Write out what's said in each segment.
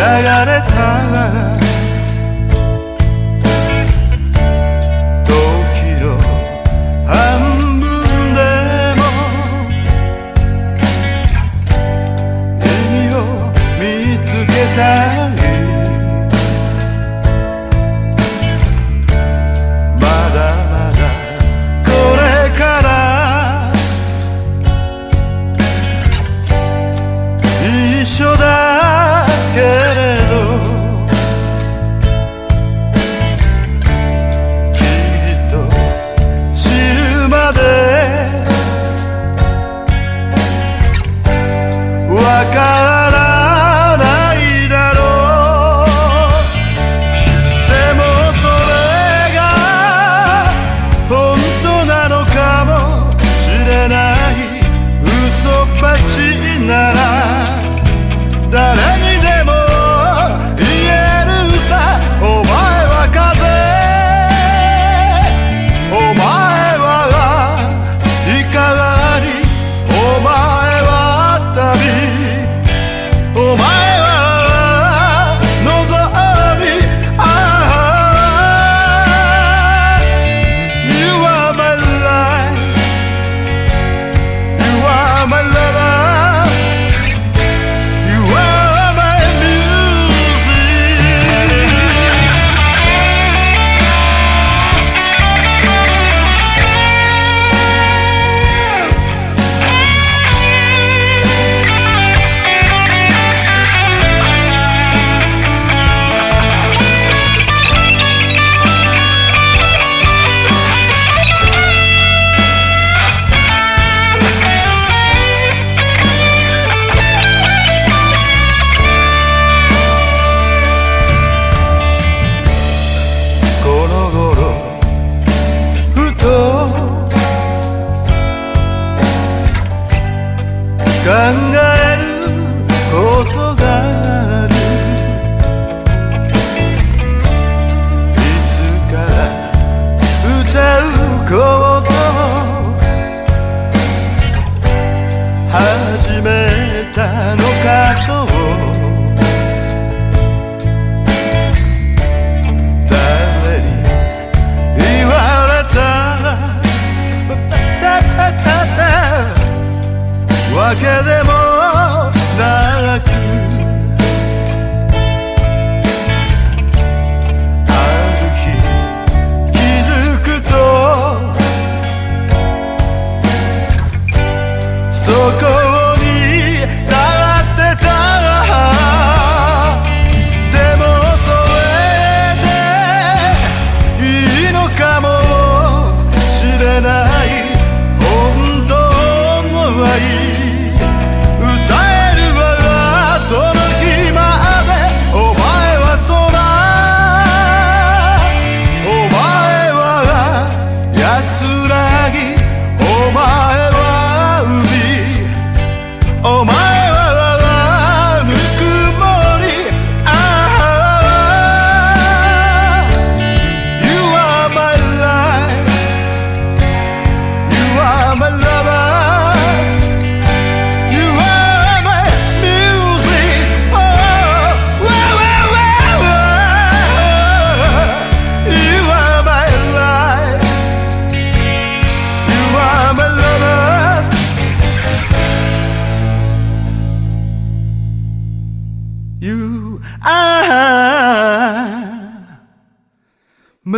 دایره تن 始めたのか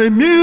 the music.